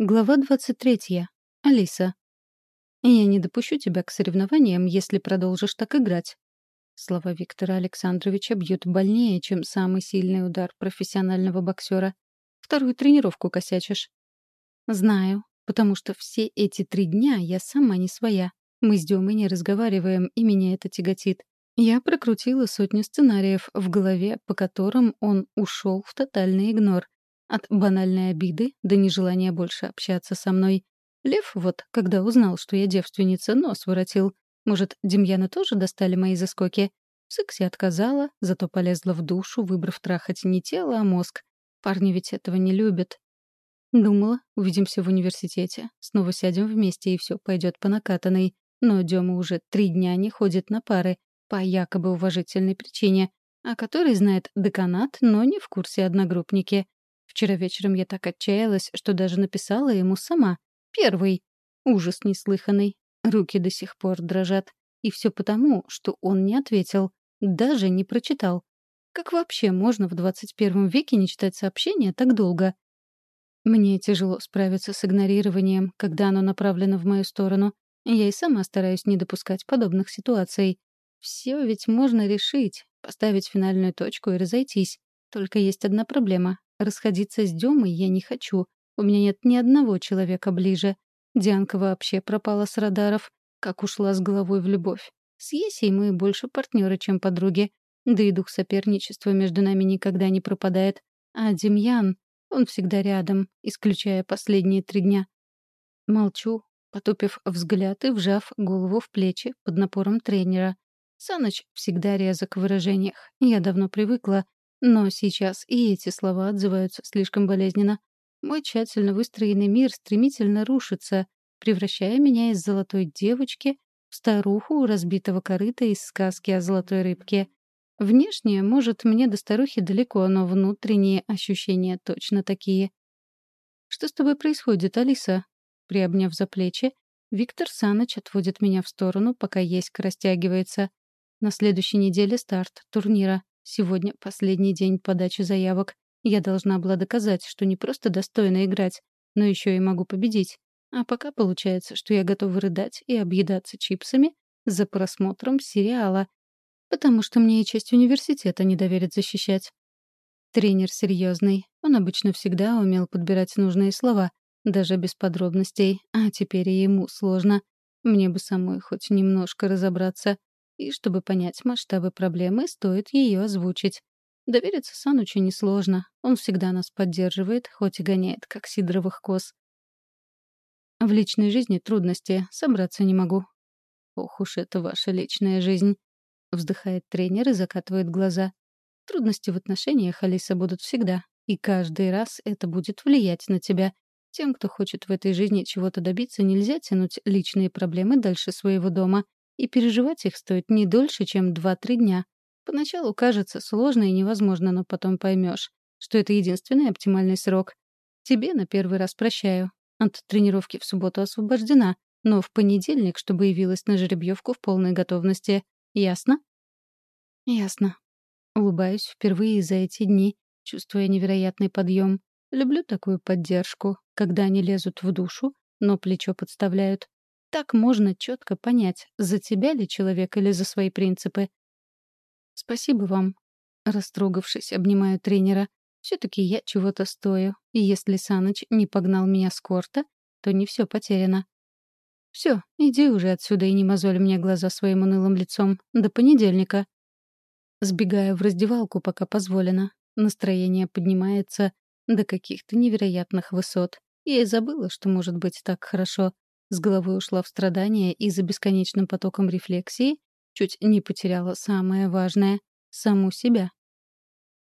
Глава 23. Алиса. «Я не допущу тебя к соревнованиям, если продолжишь так играть». Слова Виктора Александровича бьют больнее, чем самый сильный удар профессионального боксера. Вторую тренировку косячишь. Знаю, потому что все эти три дня я сама не своя. Мы с Демой не разговариваем, и меня это тяготит. Я прокрутила сотню сценариев в голове, по которым он ушел в тотальный игнор. От банальной обиды до нежелания больше общаться со мной. Лев вот, когда узнал, что я девственница, нос воротил. Может, Демьяна тоже достали мои заскоки? В сексе отказала, зато полезла в душу, выбрав трахать не тело, а мозг. Парни ведь этого не любят. Думала, увидимся в университете. Снова сядем вместе, и все пойдет по накатанной. Но Дема уже три дня не ходит на пары, по якобы уважительной причине, о которой знает деканат, но не в курсе одногруппники. Вчера вечером я так отчаялась, что даже написала ему сама. Первый. Ужас неслыханный. Руки до сих пор дрожат. И все потому, что он не ответил. Даже не прочитал. Как вообще можно в 21 веке не читать сообщения так долго? Мне тяжело справиться с игнорированием, когда оно направлено в мою сторону. Я и сама стараюсь не допускать подобных ситуаций. Все ведь можно решить, поставить финальную точку и разойтись. Только есть одна проблема. Расходиться с Демой я не хочу. У меня нет ни одного человека ближе. Дианка вообще пропала с радаров, как ушла с головой в любовь. С Есей мы больше партнеры, чем подруги. Да и дух соперничества между нами никогда не пропадает. А Демьян, он всегда рядом, исключая последние три дня. Молчу, потупив взгляд и вжав голову в плечи под напором тренера. Саныч всегда резок в выражениях. Я давно привыкла, но сейчас и эти слова отзываются слишком болезненно. Мой тщательно выстроенный мир стремительно рушится, превращая меня из золотой девочки в старуху разбитого корыта из сказки о золотой рыбке. Внешне, может, мне до старухи далеко, но внутренние ощущения точно такие. «Что с тобой происходит, Алиса?» Приобняв за плечи, Виктор Саныч отводит меня в сторону, пока еська растягивается. На следующей неделе старт турнира. Сегодня последний день подачи заявок. Я должна была доказать, что не просто достойна играть, но еще и могу победить. А пока получается, что я готова рыдать и объедаться чипсами за просмотром сериала, потому что мне и часть университета не доверят защищать. Тренер серьезный. Он обычно всегда умел подбирать нужные слова, даже без подробностей, а теперь и ему сложно. Мне бы самой хоть немножко разобраться. И чтобы понять масштабы проблемы, стоит ее озвучить. Довериться Санучу несложно. Он всегда нас поддерживает, хоть и гоняет, как сидоровых коз. В личной жизни трудности, собраться не могу. Ох уж это ваша личная жизнь. Вздыхает тренер и закатывает глаза. Трудности в отношениях, Алиса, будут всегда. И каждый раз это будет влиять на тебя. Тем, кто хочет в этой жизни чего-то добиться, нельзя тянуть личные проблемы дальше своего дома. И переживать их стоит не дольше, чем 2-3 дня. Поначалу кажется сложно и невозможно, но потом поймешь, что это единственный оптимальный срок. Тебе на первый раз прощаю. От тренировки в субботу освобождена, но в понедельник, чтобы явилась на жеребьевку в полной готовности. Ясно? Ясно. Улыбаюсь впервые за эти дни, чувствуя невероятный подъем. Люблю такую поддержку, когда они лезут в душу, но плечо подставляют. Так можно четко понять, за тебя ли человек или за свои принципы. Спасибо вам. Растрогавшись, обнимаю тренера. Все-таки я чего-то стою, и если Саныч не погнал меня с корта, то не все потеряно. Все, иди уже отсюда и не мозоль мне глаза своим унылым лицом. До понедельника. Сбегаю в раздевалку, пока позволено. Настроение поднимается до каких-то невероятных высот. Я и забыла, что может быть так хорошо. С головой ушла в страдания и за бесконечным потоком рефлексии чуть не потеряла самое важное — саму себя.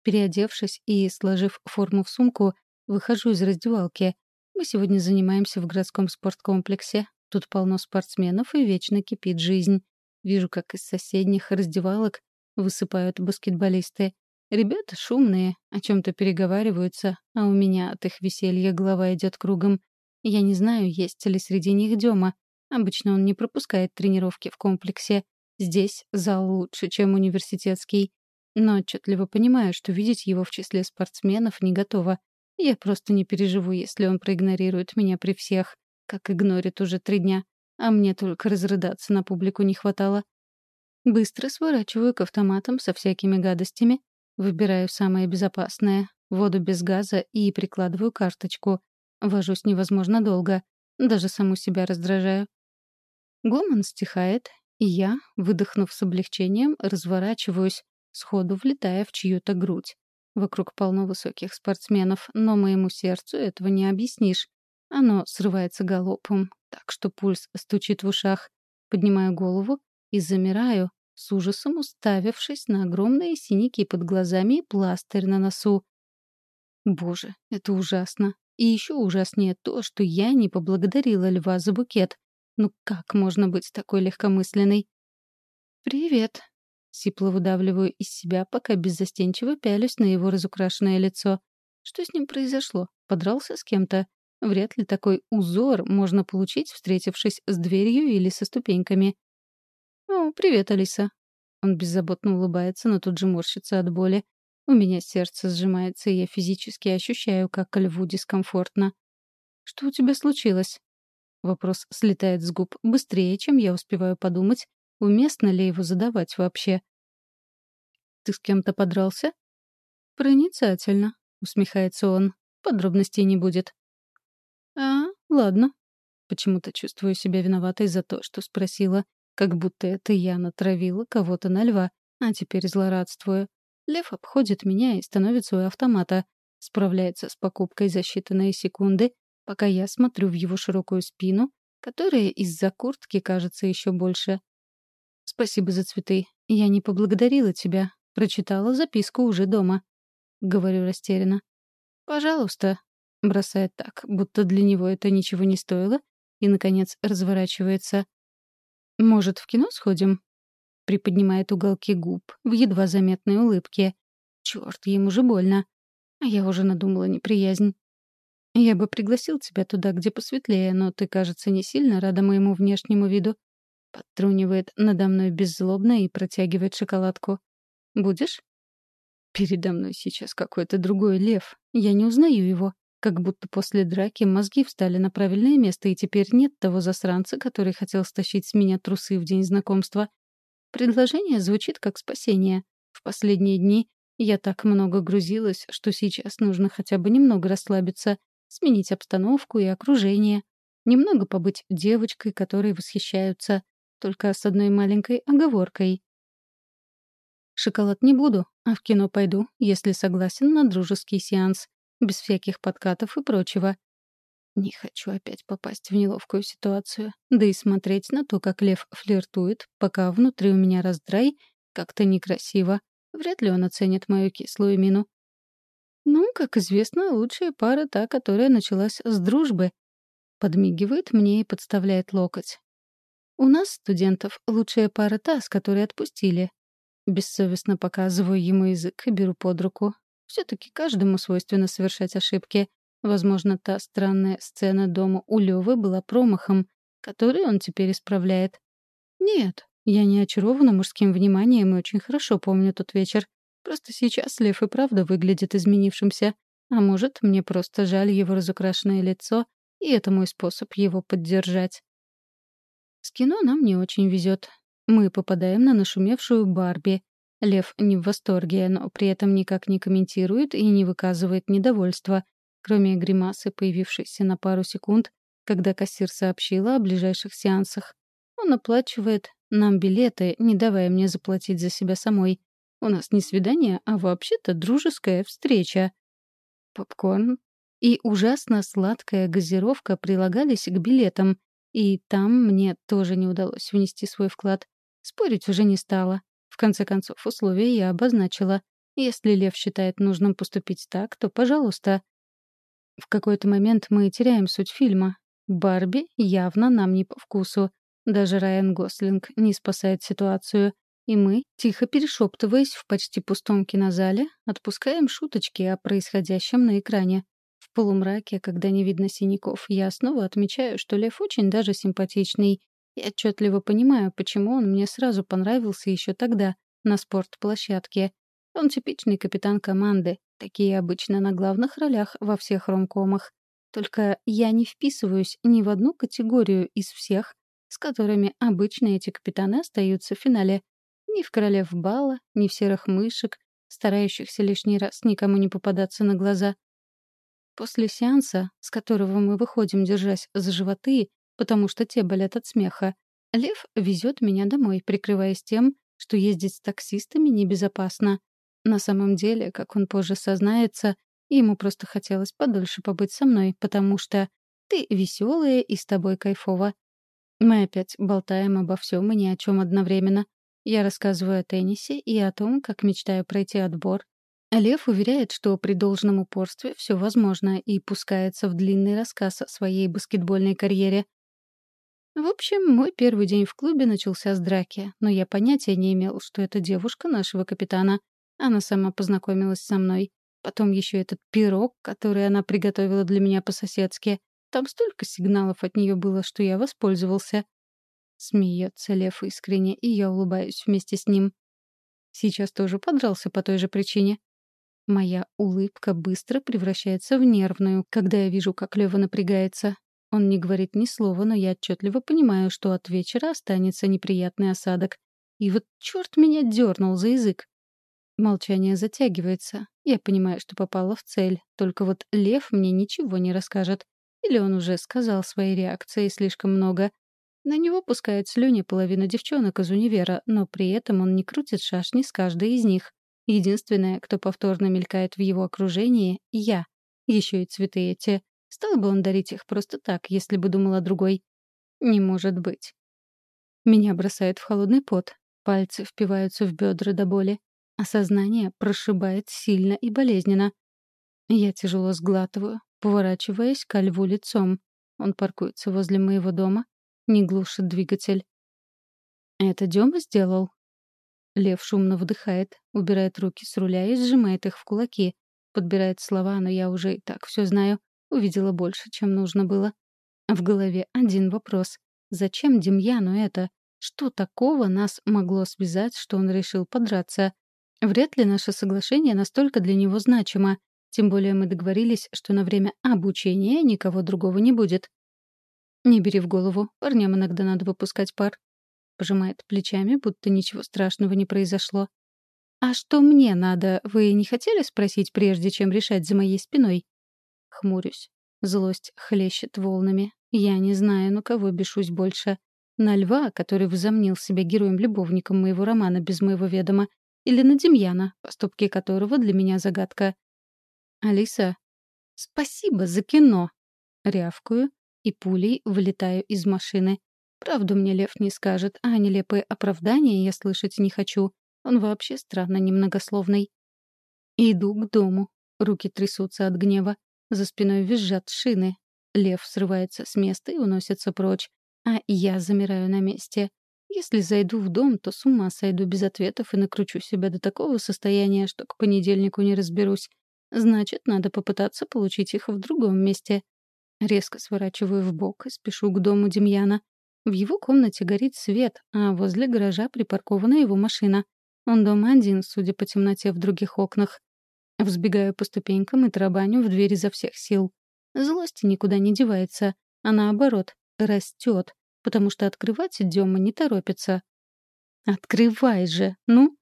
Переодевшись и сложив форму в сумку, выхожу из раздевалки. Мы сегодня занимаемся в городском спорткомплексе. Тут полно спортсменов и вечно кипит жизнь. Вижу, как из соседних раздевалок высыпают баскетболисты. Ребята шумные, о чем-то переговариваются, а у меня от их веселья голова идет кругом. Я не знаю, есть ли среди них Дема. Обычно он не пропускает тренировки в комплексе. Здесь зал лучше, чем университетский. Но отчетливо понимаю, что видеть его в числе спортсменов не готова. Я просто не переживу, если он проигнорирует меня при всех, как игнорит уже три дня. А мне только разрыдаться на публику не хватало. Быстро сворачиваю к автоматам со всякими гадостями, выбираю самое безопасное — воду без газа и прикладываю карточку. Вожусь невозможно долго, даже саму себя раздражаю. Гомон стихает, и я, выдохнув с облегчением, разворачиваюсь, сходу влетая в чью-то грудь. Вокруг полно высоких спортсменов, но моему сердцу этого не объяснишь. Оно срывается галопом, так что пульс стучит в ушах. Поднимаю голову и замираю, с ужасом уставившись на огромные синяки под глазами и пластырь на носу. Боже, это ужасно. И еще ужаснее то, что я не поблагодарила льва за букет. Ну как можно быть такой легкомысленной? «Привет», — сипло выдавливаю из себя, пока беззастенчиво пялюсь на его разукрашенное лицо. Что с ним произошло? Подрался с кем-то? Вряд ли такой узор можно получить, встретившись с дверью или со ступеньками. «О, привет, Алиса». Он беззаботно улыбается, но тут же морщится от боли. У меня сердце сжимается, и я физически ощущаю, как льву дискомфортно. «Что у тебя случилось?» Вопрос слетает с губ быстрее, чем я успеваю подумать, уместно ли его задавать вообще. «Ты с кем-то подрался?» «Проницательно», — усмехается он. «Подробностей не будет». «А, ладно». Почему-то чувствую себя виноватой за то, что спросила, как будто это я натравила кого-то на льва, а теперь злорадствую. Лев обходит меня и становится у автомата, справляется с покупкой за считанные секунды, пока я смотрю в его широкую спину, которая из-за куртки кажется еще больше. «Спасибо за цветы. Я не поблагодарила тебя. Прочитала записку уже дома». Говорю растерянно. «Пожалуйста», — бросает так, будто для него это ничего не стоило, и, наконец, разворачивается. «Может, в кино сходим?» Приподнимает уголки губ в едва заметной улыбке. Черт, ему же больно. А я уже надумала неприязнь. Я бы пригласил тебя туда, где посветлее, но ты, кажется, не сильно рада моему внешнему виду. Подтрунивает надо мной беззлобно и протягивает шоколадку. Будешь? Передо мной сейчас какой-то другой лев. Я не узнаю его. Как будто после драки мозги встали на правильное место, и теперь нет того засранца, который хотел стащить с меня трусы в день знакомства. Предложение звучит как спасение. В последние дни я так много грузилась, что сейчас нужно хотя бы немного расслабиться, сменить обстановку и окружение, немного побыть девочкой, которой восхищаются, только с одной маленькой оговоркой. Шоколад не буду, а в кино пойду, если согласен на дружеский сеанс, без всяких подкатов и прочего. Не хочу опять попасть в неловкую ситуацию. Да и смотреть на то, как лев флиртует, пока внутри у меня раздрай, как-то некрасиво. Вряд ли он оценит мою кислую мину. Ну, как известно, лучшая пара та, которая началась с дружбы. Подмигивает мне и подставляет локоть. У нас, студентов, лучшая пара та, с которой отпустили. Бессовестно показываю ему язык и беру под руку. все таки каждому свойственно совершать ошибки. Возможно, та странная сцена дома у Лёвы была промахом, который он теперь исправляет. Нет, я не очарована мужским вниманием и очень хорошо помню тот вечер. Просто сейчас Лев и правда выглядит изменившимся. А может, мне просто жаль его разукрашенное лицо, и это мой способ его поддержать. С кино нам не очень везет. Мы попадаем на нашумевшую Барби. Лев не в восторге, но при этом никак не комментирует и не выказывает недовольства, кроме гримасы, появившейся на пару секунд, когда кассир сообщила о ближайших сеансах. Он оплачивает нам билеты, не давая мне заплатить за себя самой. У нас не свидание, а вообще-то дружеская встреча. Попкорн и ужасно сладкая газировка прилагались к билетам, и там мне тоже не удалось внести свой вклад. Спорить уже не стало. В конце концов, условия я обозначила. Если Лев считает нужным поступить так, то пожалуйста. В какой-то момент мы теряем суть фильма. Барби явно нам не по вкусу. Даже Райан Гослинг не спасает ситуацию. И мы, тихо перешептываясь в почти пустом кинозале, отпускаем шуточки о происходящем на экране. В полумраке, когда не видно синяков, я снова отмечаю, что Лев очень даже симпатичный. И отчетливо понимаю, почему он мне сразу понравился еще тогда, на спортплощадке. Он типичный капитан команды, Такие обычно на главных ролях во всех ромкомах. Только я не вписываюсь ни в одну категорию из всех, с которыми обычно эти капитаны остаются в финале. Ни в королев бала, ни в серых мышек, старающихся лишний раз никому не попадаться на глаза. После сеанса, с которого мы выходим, держась за животы, потому что те болят от смеха, Лев везет меня домой, прикрываясь тем, что ездить с таксистами небезопасно. На самом деле, как он позже сознается, ему просто хотелось подольше побыть со мной, потому что ты веселая и с тобой кайфово. Мы опять болтаем обо всем и ни о чем одновременно. Я рассказываю о теннисе и о том, как мечтаю пройти отбор. Лев уверяет, что при должном упорстве все возможно, и пускается в длинный рассказ о своей баскетбольной карьере. В общем, мой первый день в клубе начался с драки, но я понятия не имел, что это девушка нашего капитана. Она сама познакомилась со мной. Потом еще этот пирог, который она приготовила для меня по-соседски. Там столько сигналов от нее было, что я воспользовался. Смеется Лев искренне, и я улыбаюсь вместе с ним. Сейчас тоже подрался по той же причине. Моя улыбка быстро превращается в нервную, когда я вижу, как Лева напрягается. Он не говорит ни слова, но я отчетливо понимаю, что от вечера останется неприятный осадок. И вот черт меня дернул за язык. Молчание затягивается. Я понимаю, что попала в цель. Только вот Лев мне ничего не расскажет. Или он уже сказал своей реакции слишком много. На него пускает слюни половина девчонок из универа, но при этом он не крутит шашни с каждой из них. Единственное, кто повторно мелькает в его окружении — я. Еще и цветы эти. Стал бы он дарить их просто так, если бы думал о другой? Не может быть. Меня бросает в холодный пот. Пальцы впиваются в бедра до боли. Осознание прошибает сильно и болезненно. Я тяжело сглатываю, поворачиваясь ко льву лицом. Он паркуется возле моего дома, не глушит двигатель. «Это Дема сделал?» Лев шумно вдыхает, убирает руки с руля и сжимает их в кулаки. Подбирает слова, но я уже и так все знаю. Увидела больше, чем нужно было. В голове один вопрос. Зачем Демьяну это? Что такого нас могло связать, что он решил подраться? Вряд ли наше соглашение настолько для него значимо. Тем более мы договорились, что на время обучения никого другого не будет. «Не бери в голову. Парням иногда надо выпускать пар». Пожимает плечами, будто ничего страшного не произошло. «А что мне надо, вы не хотели спросить, прежде чем решать за моей спиной?» Хмурюсь. Злость хлещет волнами. Я не знаю, на кого бешусь больше. На льва, который возомнил себя героем-любовником моего романа без моего ведома, или на Демьяна, поступки которого для меня загадка. «Алиса, спасибо за кино!» Рявкую и пулей вылетаю из машины. Правду мне Лев не скажет, а нелепые оправдания я слышать не хочу. Он вообще странно немногословный. Иду к дому. Руки трясутся от гнева. За спиной визжат шины. Лев срывается с места и уносится прочь. А я замираю на месте. Если зайду в дом, то с ума сойду без ответов и накручу себя до такого состояния, что к понедельнику не разберусь. Значит, надо попытаться получить их в другом месте. Резко сворачиваю в бок и спешу к дому Демьяна. В его комнате горит свет, а возле гаража припаркована его машина. Он дома один, судя по темноте в других окнах. Взбегаю по ступенькам и тарабаню в дверь изо всех сил. Злость никуда не девается, а наоборот, растет, потому что открывать Дема не торопится. «Открывай же, ну!»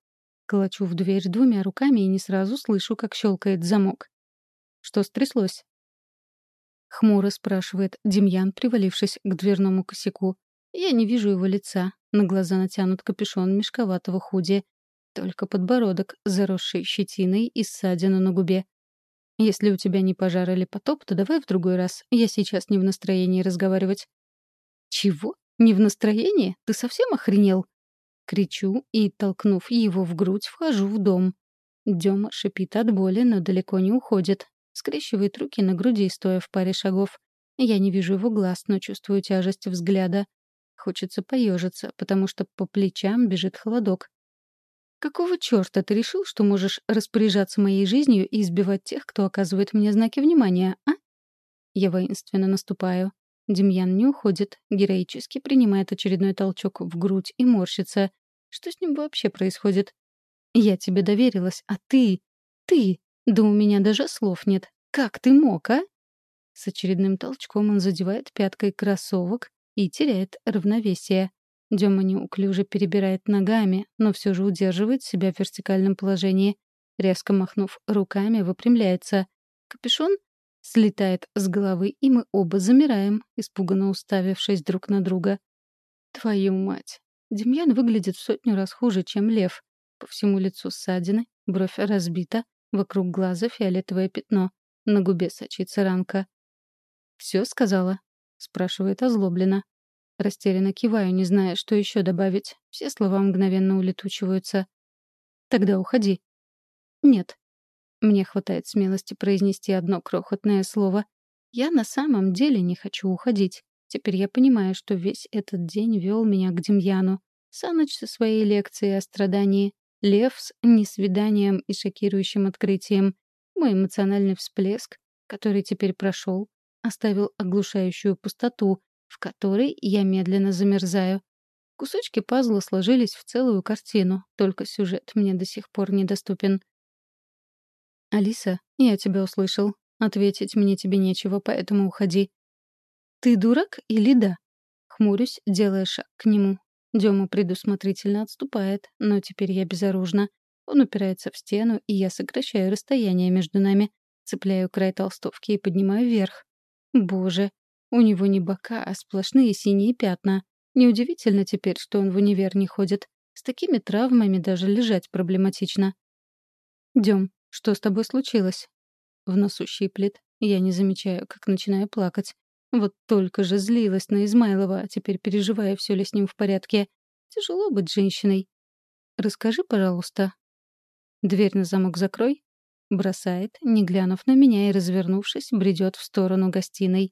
Колочу в дверь двумя руками и не сразу слышу, как щелкает замок. «Что стряслось?» Хмуро спрашивает Демьян, привалившись к дверному косяку. Я не вижу его лица. На глаза натянут капюшон мешковатого худи. Только подбородок, заросший щетиной и ссадина на губе. Если у тебя не пожар или потоп, то давай в другой раз. Я сейчас не в настроении разговаривать. Чего? Не в настроении? Ты совсем охренел? Кричу и, толкнув его в грудь, вхожу в дом. Дема шипит от боли, но далеко не уходит. Скрещивает руки на груди, стоя в паре шагов. Я не вижу его глаз, но чувствую тяжесть взгляда. Хочется поежиться, потому что по плечам бежит холодок. «Какого черта ты решил, что можешь распоряжаться моей жизнью и избивать тех, кто оказывает мне знаки внимания, а?» Я воинственно наступаю. Демьян не уходит, героически принимает очередной толчок в грудь и морщится. Что с ним вообще происходит? «Я тебе доверилась, а ты... ты...» Да у меня даже слов нет. Как ты мог, а? С очередным толчком он задевает пяткой кроссовок и теряет равновесие. Дема неуклюже перебирает ногами, но все же удерживает себя в вертикальном положении. Резко махнув руками, выпрямляется. Капюшон слетает с головы, и мы оба замираем, испуганно уставившись друг на друга. Твою мать! Демьян выглядит в сотню раз хуже, чем лев. По всему лицу ссадины, бровь разбита, вокруг глаза фиолетовое пятно, на губе сочится ранка. «Все сказала?» — спрашивает озлобленно. Растерянно киваю, не зная, что еще добавить. Все слова мгновенно улетучиваются. «Тогда уходи». «Нет». Мне хватает смелости произнести одно крохотное слово. «Я на самом деле не хочу уходить. Теперь я понимаю, что весь этот день вел меня к Демьяну. Саныч со своей лекцией о страдании. Лев с несвиданием и шокирующим открытием. Мой эмоциональный всплеск, который теперь прошел, оставил оглушающую пустоту, в которой я медленно замерзаю. Кусочки пазла сложились в целую картину, только сюжет мне до сих пор недоступен. «Алиса, я тебя услышал. Ответить мне тебе нечего, поэтому уходи». «Ты дурак или да?» Хмурюсь, делая шаг к нему. Дема предусмотрительно отступает, но теперь я безоружна. Он упирается в стену, и я сокращаю расстояние между нами, цепляю край толстовки и поднимаю вверх. Боже, у него не бока, а сплошные синие пятна. Неудивительно теперь, что он в универ не ходит. С такими травмами даже лежать проблематично. Дем, что с тобой случилось?» В носу щиплет. Я не замечаю, как начинаю плакать. Вот только же злилась на Измайлова, а теперь переживая, все ли с ним в порядке. Тяжело быть женщиной. «Расскажи, пожалуйста». «Дверь на замок закрой», Бросает, не глянув на меня и, развернувшись, бредет в сторону гостиной.